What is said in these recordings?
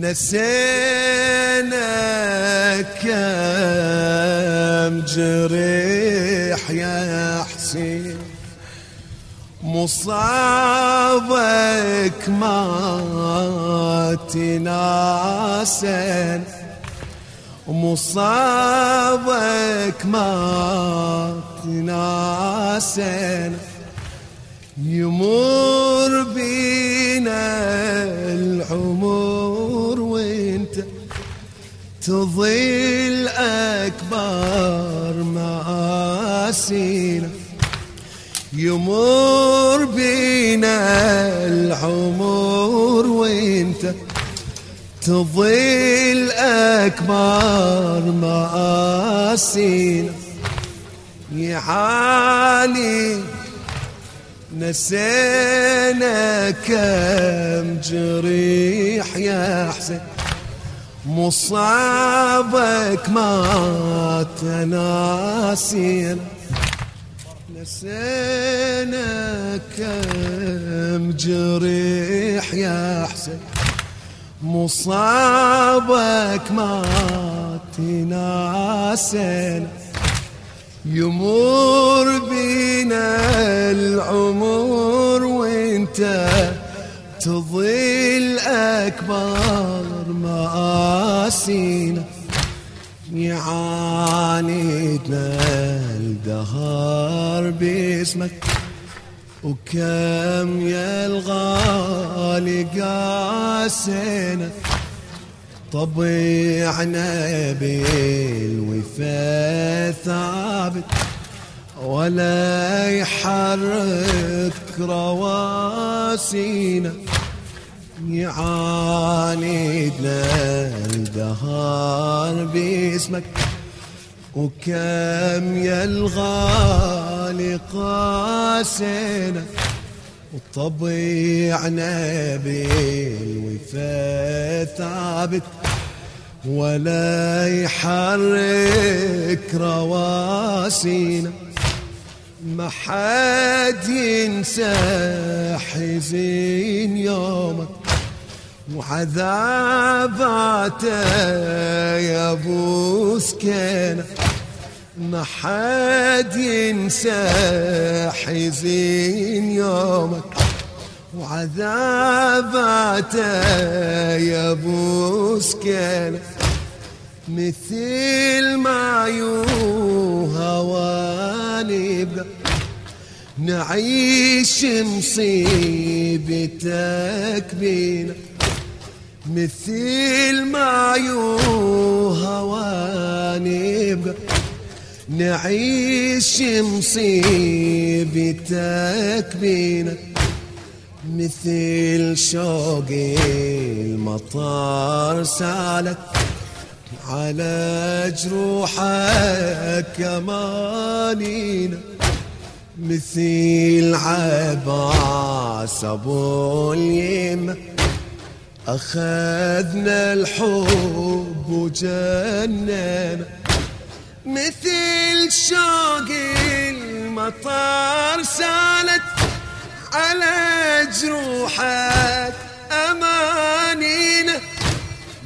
نسينا كم جريح يا حسين مصابك ما تناسن مصابك ما تناسن يمر بينا تظل أكبر مآسينا. يمر بينا العمر وانت تظل أكبر مآسينا. يعاني نسينا كم جريح يا حسين. مصابك ما تناسينا نسينا كم جريح يا حسين. مصابك ما تناسينا يمر بينا العمر وانت تظل أكبر. مآسينا يعاندنا الدهر باسمك وكم يا الغالي قاسينا طبيعنا بالوفاء ثابت ولا يحرك رواسينا يعاندنا الدهار باسمك وكم يا الغالي قاسينا وطبيعنا بالوفاء ثابت ولا يحرك رواسينا. ما حد ينسى حزين يومك وعذاباته يا أبو سكينة. ما حد ينسى حزين يومك. وعذاباته يا أبو سكينة. مثل ما يوهواني بقى نعيش مصيبتك بينا. مثل ما يوهواني بقى نعيش مصيبتك بينا مثل شوق المطر سالك على جروحك امانينا مثل عباس أبو اليمه أخذنا الحب وجننا مثل شوق المطر سالت على جروحك امانينا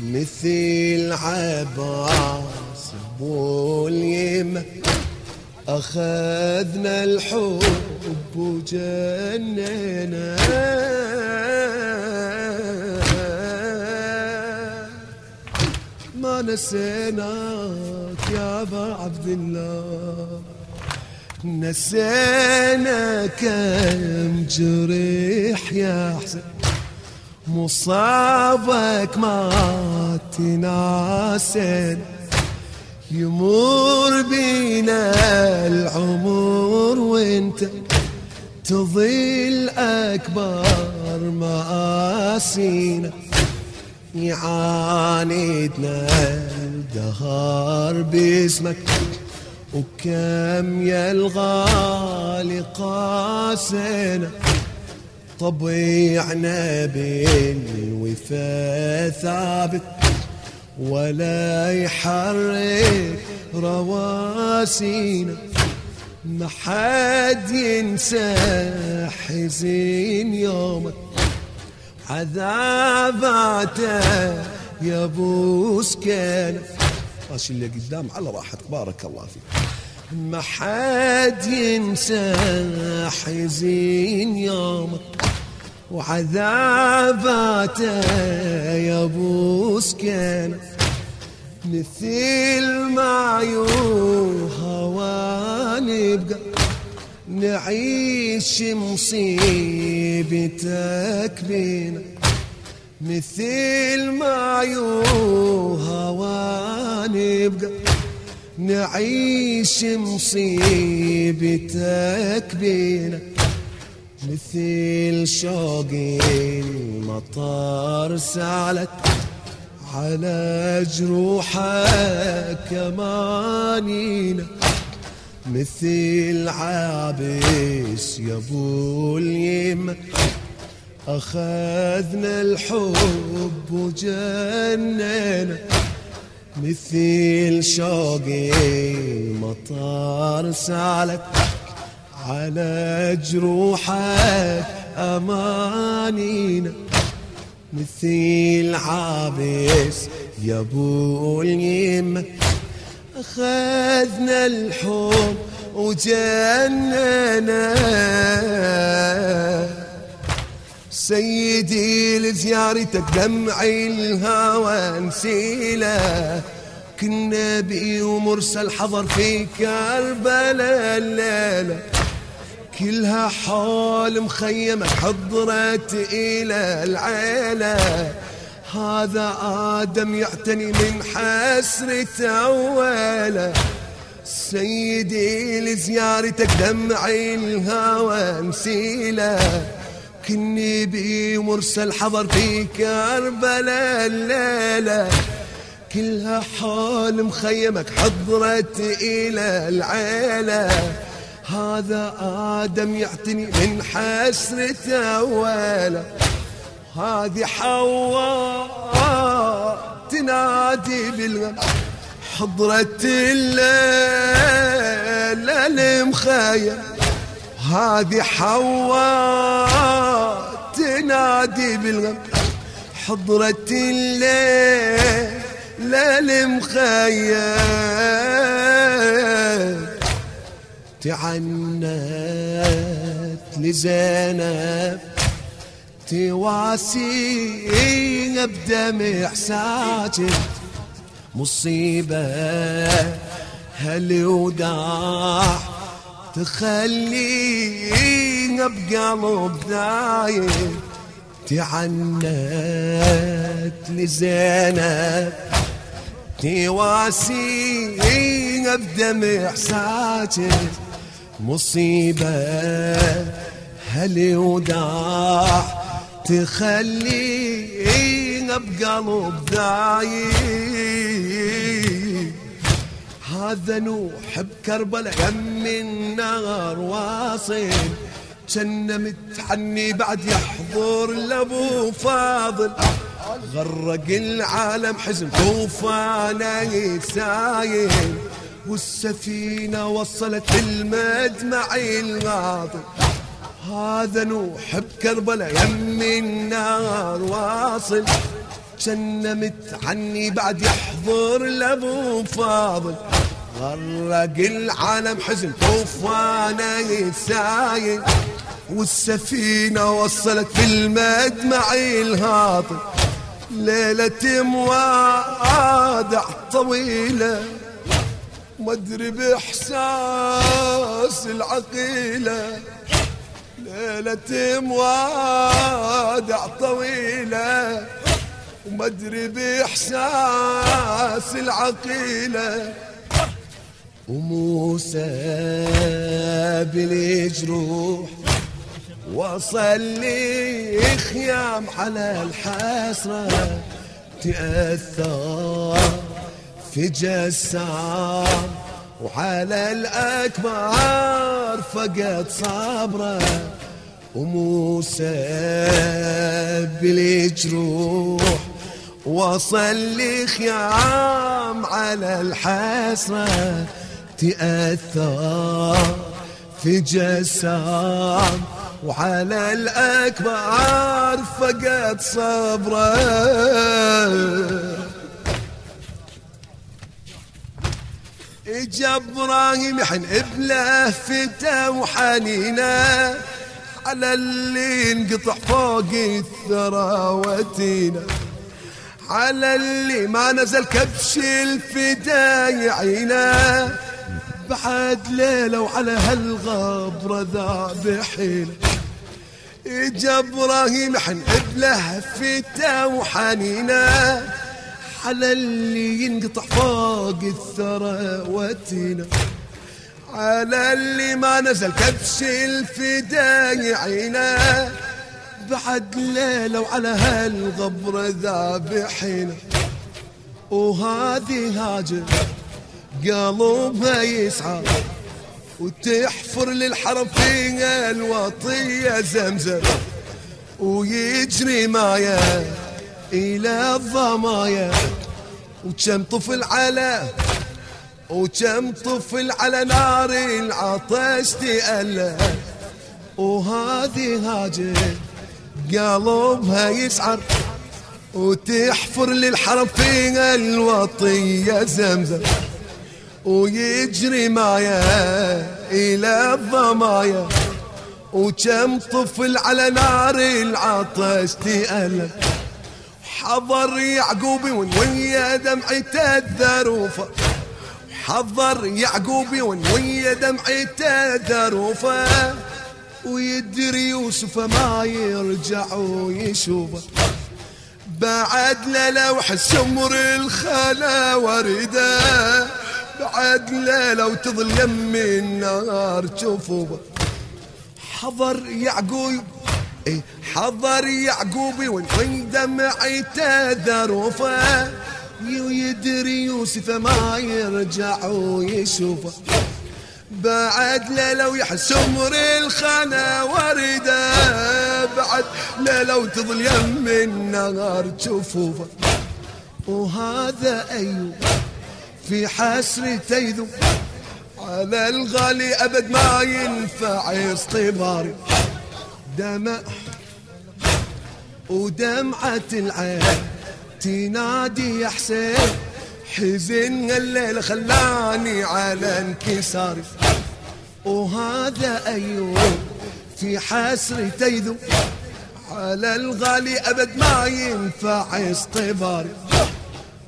مثل عباس ابو اليمه أخذنا الحب وجننا نسيناك يا أبا عبد الله. نسينا كم جريح يا حسين. مصابك ما تناسين. يمر بينا العمر وانت تظل أكبر مآسينا. يعاندنا الدهر باسمك وكم يا الغالي قاسنا طبيعنا بالوفاء ثابت ولا يحرك رواسينا. ما حد ينسى حزين يومك. عذاباته يا أبو سكينة ماشي اللي قدام على راحتك. بارك الله فيك. ما حد ينسى حزين يومك وعذاباته يا أبو سكينة مثل ما يوهوى نبقى نعيش مصيبتك بينا مثل ما يوهوى نبقى نعيش مصيبتك بينا مثل شوقي المطر سالت على جروحك كمانينا. مثل عابس يا أبو اليمه أخذنا الحب وجننا مثل شوقي مطر سالك. على جروحك أمانينا مثل عابس يا أبو اليمة أخذنا الحب وجننا. سيدي لزيارتك دمعي الهوى نسيله. كنا بي ومرسل حضر في كربلاء الليلة. كلها حول مخيمة حضرت إلى العيلة. هذا آدم يعتني من حسرة أوله سيدي لزيارتك دمعي الهوى نسيله كني بي مرسل حضر في كربلاء الليلة. كلها حول مخيمك حضرت إلى العيلة. هذا آدم يعتني من حسرة أوله هذه حواء تنادي بالغم. حضرت الليل المخيم. هذه حواء تنادي بالغم. حضرت الليل للمخيم تعنت لزينب. تواسي بدمع ساجد مصيبة هل وداع تخلينا بقلب دايم تعنت لزينب. تواسينا بدمع ساجد مصيبة هل وداع تخلينا بقلب دايم. هذا نوح بكربلاء يم النار واصل. كان متحني بعد يحضر لأبو فاضل. غرق العالم حزن طوفان سايل والسفينة وصلت المجمع الغاضب هذا نوح بكربلاء يم النار واصل. كان متعني بعد يحضر لأبو فاضل. غرق العالم حزن طوفان سايل والسفينة وصلت في المجمع الهاطل. ليلة موادع طويلة. مدري بإحساس العقيلة. ليلة موادع طويلة ومدري بإحساس العقيلة. وموسى بالجروح وصل لي خيام على الحسرة. تأثر في جسام وعلى الأكبر فقد صبره. وموسى بالجروح وصل خيام على الحسرة تأثر في جسام وعلى الأكبر فقد صبره. إجا إبراهيم حن إبله فتا وحنينه على اللي انقطع فوق الثرى وتينا على اللي ما نزل كبش الفداي عينا بعد ليلة وعلى هالغبرة ذابحين إبراهيم حن ابله فتا وحنينا على اللي ينقطع فوق الثرى وتينا على اللي ما نزل كبش الفداي عينا بعد ليلة وعلى هالغبرة ذابحين وهذه هاجر قلبها يسعى. وتحفر للحرم فيها الوطية زمزم. ويجري مايا إلى الضمايا وكم طفل على وكم طفل على نار العطش تألم وهذه هاجر قلبها يسعر وتحفر للحرم فيها الوطية زمزم. ويجري مايا إلى الضمايا. وكم طفل على نار العطش تألم حضر يعقوبي ويا دمعته الذروفة حضر يعقوبي ويا دمعته الذروفة ويدري يوسف ما يرجع ويشوفه. بعد لوح السمر الخلا ورده بعد لو تظل يم النار تشوفه. حضر يعقوب إيه حضر يعقوبي وين دمعته ذروفه ويدري يوسف ما يرجع ويشوفه بعد لو يحسمر الخنا ورده بعد لو تظل يم النار تشوفه. وهذا أيوب في حسرته يذوب على الغالي أبد ما ينفع اصطباري دمع ودمعة العين. تنادي يا حسين. حزن الليل خلاني على انكساري وهذا أيوب في حسرته يذوب على الغالي أبد ما ينفع اصطباري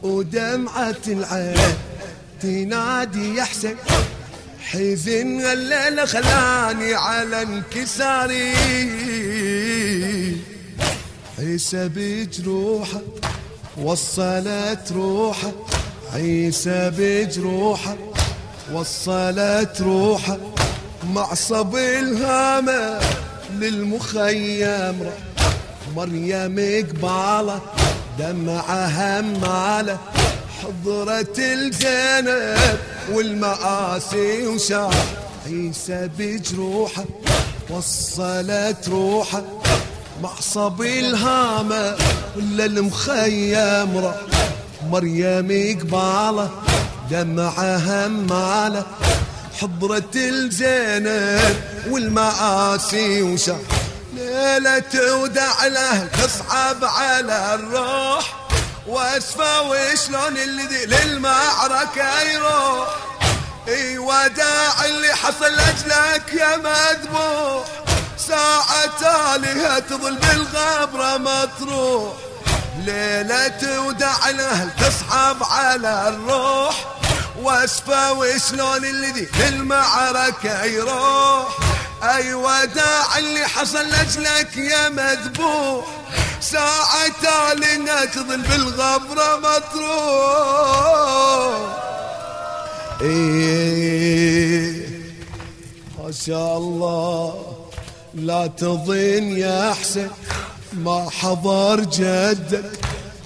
ودمعة العين تنادي يا حسين. حزن الليلة خلاني على انكساري. عيسى بجروحه وصلت روحة عيسى بجروحه وصلت روحة معصب الهامة للمخيم مريم قباله دمعها هماله حضرة الزينب والمآسي وشاح عيسى بجروحه وصلت روحة معصب الهامة للمخيم مريم قباله دمعها هماله حضرة الزينب والمآسي وشاح ليلة ودع له تصعب على الروح. وأسفة وشلون اللي للمعركة يروح. إي وداع اللي حصل لأجلك يا مذبوح. تاليها تظل بالغبرة مطروح ليلة وداع الأهل تصحب على الروح. واسفة وشلون اللي ذي للمعركة يروح. اي وداع اللي حصل لأجلك يا مذبوح. ساعة تالينا تظل بالغبرة مطروح إيه ما شاء الله. لا تظن يا حسين ما حضر جدك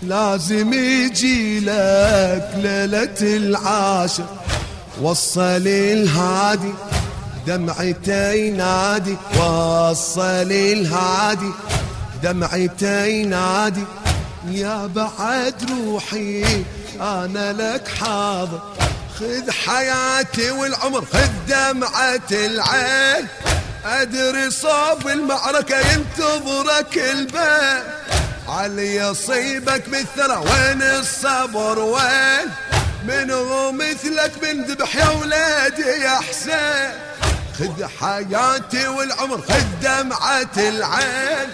لازم يجي لك ليلة العاشر. وصل الهادي دمعته ينادي وصل الهادي دمعته ينادي يا بعد روحي أنا لك حاضر. خذ حياتي والعمر خذ دمعة العين. أدري صوب المعركة ينتظرك البيت. علي يصيبك بالثرى وين الصبر؟ وين؟ منو مثلك من ذبح يا ولادي يا حسين؟ خذ حياتي والعمر خذ دمعة العين.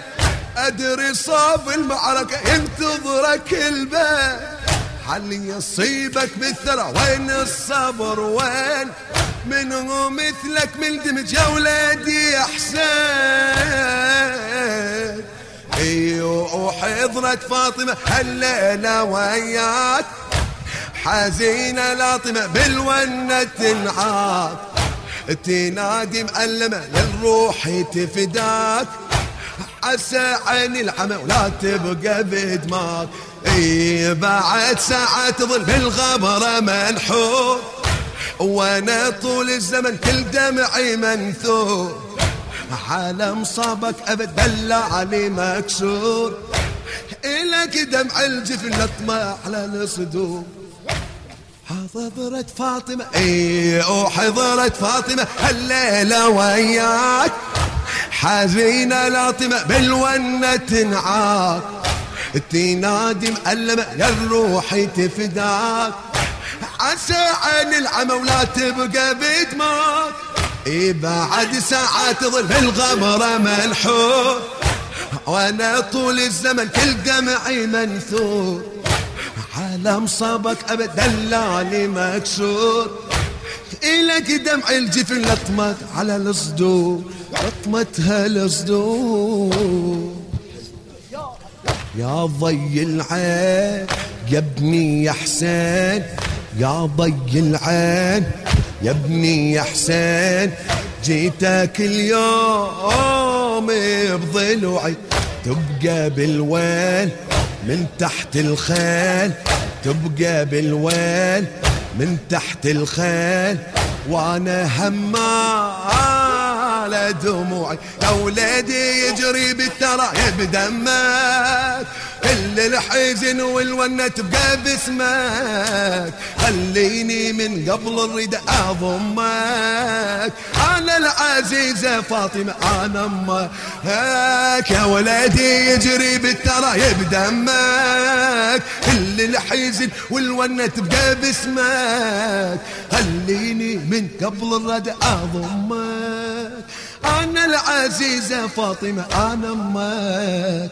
أدري صاب المعركة ينتظرك البيت. حل يصيبك بالثرى وين الصبر؟ وين؟ منو مثلك من دمج ولادي يا حسين. إيوه وحضرت فاطمة هالليلة وياك. حزينة لاطمة بالونة تنعاد تنادي مألمة للروح تفداك. عسى عين العمى ولا تبقى بدماغ اي بعد ساعة تظل بالغبرة منحور وأنا طول الزمن كل دمعي منثور. على مصابك أبد بلا علي مكسور. الك دمع الجفن لطمع على الصدور. حضرت فاطمة اي وحضرت فاطمة الليلة وياك. حزينة لاطمة بالونة تنعاك. تنادي مألمة للروح تفداك. عسى عن العمى ولا تبقى بدماك إي بعد ساعة تظل بالغمرة ملحوظ. وأنا طول الزمن كل دمعي منثور. على مصابك ابد دلالي مكسور إلك دمع الجفن لطمت على الصدور. لطمتها الصدور. يا ضي العين يا ابني يا حسين. يا ضي العين يا ابني يا حسين جيتك اليوم بضلوعي. تبقى بالوين من تحت الخيل تبقى بالوين من تحت الخيل. وأنا همال دموعي يا ولادي يجري بالترى بدمك كل الحزن والونة تبقى باسمك. خليني من قبل الرداء أضمك. أنا العزيزة فاطمة أنا أمك. يا ولدي يجري بالترى بدمك كل الحزن والونة تبقى باسمك. خليني من قبل الرداء أضمك. أنا العزيزة فاطمة أنا أمك.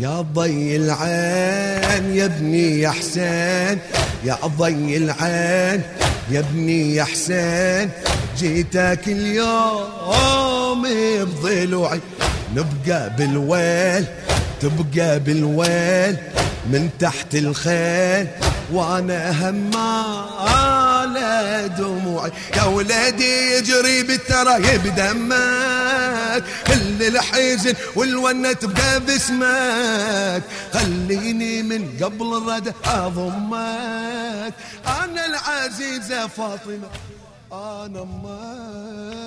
يا ضي العين يا ابني يا حسين يا ضي العين يا ابني يا حسين. جيتك اليوم بضلوعي نبقى بالويل تبقى بالويل من تحت الخيل. وأنا همال دموعي. يا ولدي يجري بالترى بدمك كل الحزن والونة تبقى باسمك. خليني من قبل الردى أضمك. أنا العزيزة فاطمة أنا أمك.